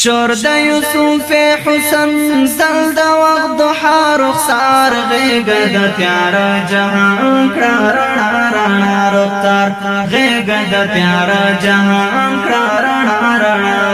شور د یوسف حسن زل د وخت دوه رخسار غیګ د پیار جهان کرار نار رفتار غیګ د پیار جهان کرار نار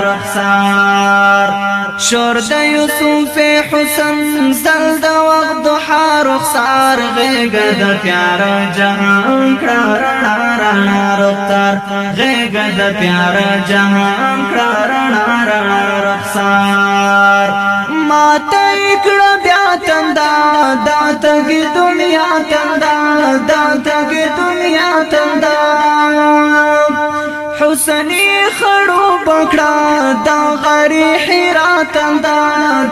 رخسار شور د یوسف حسن زل د وخت د حارخ سار غېګه د پیار جهان کړه رڼا رفتار غېګه د پیار جهان کړه رڼا رخسار ماته کړه بیا تندا دات کی دنیا تندا دات سنی خړو بکړه دا غری حیرات دا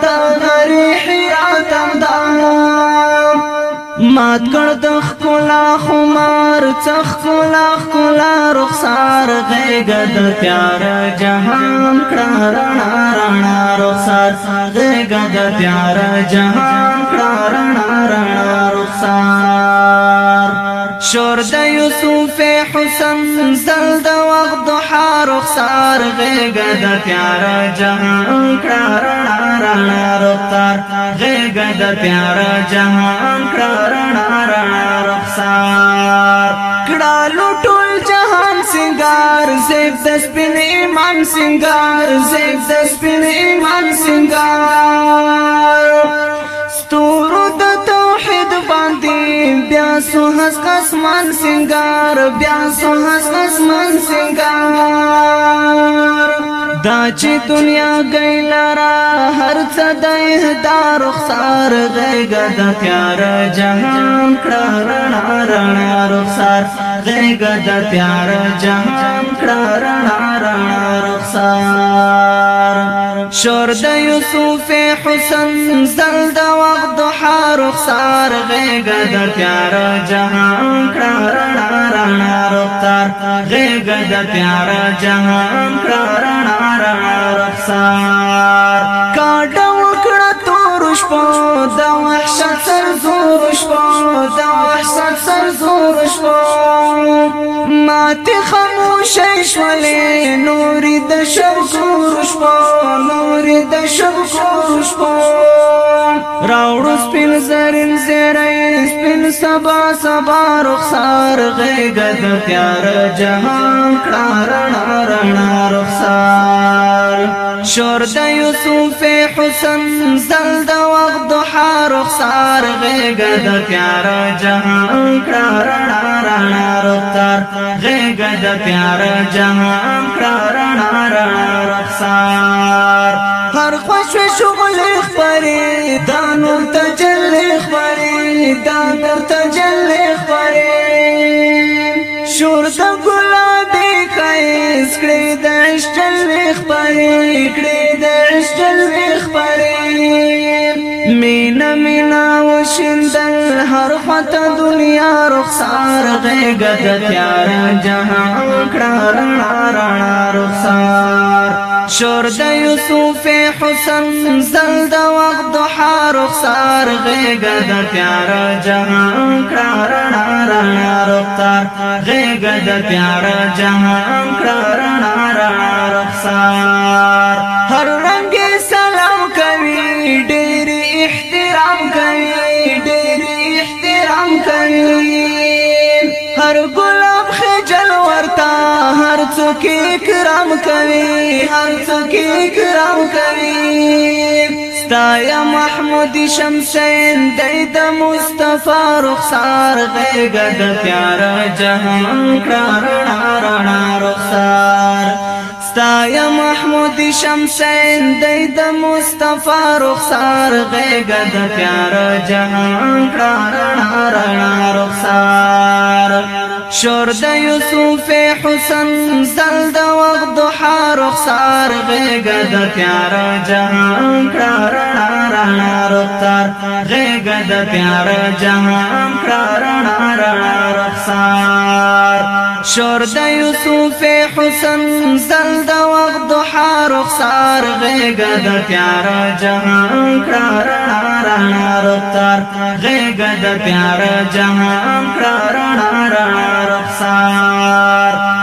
دا غری حیرات دا مات کړ د خلا خمار څخ خلا خلا رخسار غېګه د پیار جهان کړه رڼا رڼا رخسار غېګه د پیار جهان کړه رڼا رڼا رخسار شور د رخسار غیگا دا پیارا جہان کرا رنا رنا رخسار غیگا دا پیارا جہان کرا رنا رنا رخسار کرا لٹول جہان سنگار زیب دس پن ایمان سنگار زیب دس پن ایمان سنگار سحس قسمان سنگار بیا سحس قسمان سنگار دا چې دنیا گئی لرا هر څه د اهدار رخسار غیګا د تیار جهان کړه رڼا رڼا رخسار غیګا د تیار جهان کړه رڼا رڼا رخسار شور د یوسف حسن زل د وخت د حار خسار غېګ د پیار جهان کړه رڼا رختار غېګ د پیار جهان کړه رڼا رختار شپو د وحشت سر زور شپو د وحشت سر زور شپو ماته خاموش شولې نور د شب کور شپو نور د شب کور شپو راوړو سپین زرین زرین سپین سبا سبا رخسار غېګ د پیار جهان کړه رڼا رڼا رخسار شور د یوسف حسن زل وقت دوحا رخصار غیگا دا پیارا جہاں کرا رنا رنا رفتار غیگا دا پیارا جہاں کرا رنا رنا رخصار هر خوش و شغل اخبری دا نور تجل اخبری دا نور تجل اخبری شور دا گلابی خیز کری دا اشتل اخبری کری دا اشتل اخبری نمینا و شندل هر خط دنیا رخصار غیگا دتیارا جہاں اکڑا رنا رنا رخصار شور دا یوسف حسن زل دا وقت دوحا رخصار غیگا دتیارا جہاں اکڑا رنا رنا رخصار غیگا دتیارا جہاں اکڑا رنا رنا رخصار هر ګلاب خجل ورتا هر څوک کرام کوي هر څوک کرام کوي ستایا محمود شمسین دید مصطفی رخسار غیګد پیارا جهان کړه رڼا رخسار ستایا محمود شمسین دید مصطفی رخسار غیګد پیارا جهان کړه رڼا رڼا شور د یوسف حسن زل د وخت د حار خسار غېګ د تیار جهان کړه رڼا رختار غېګ د تیار جهان کړه رڼا رختار شور د یوسف حسن زل د وخت د حار خسار غېګ د پیار جهان کړه رانا رتر غېګ د پیار جهان کړه رانا رخسار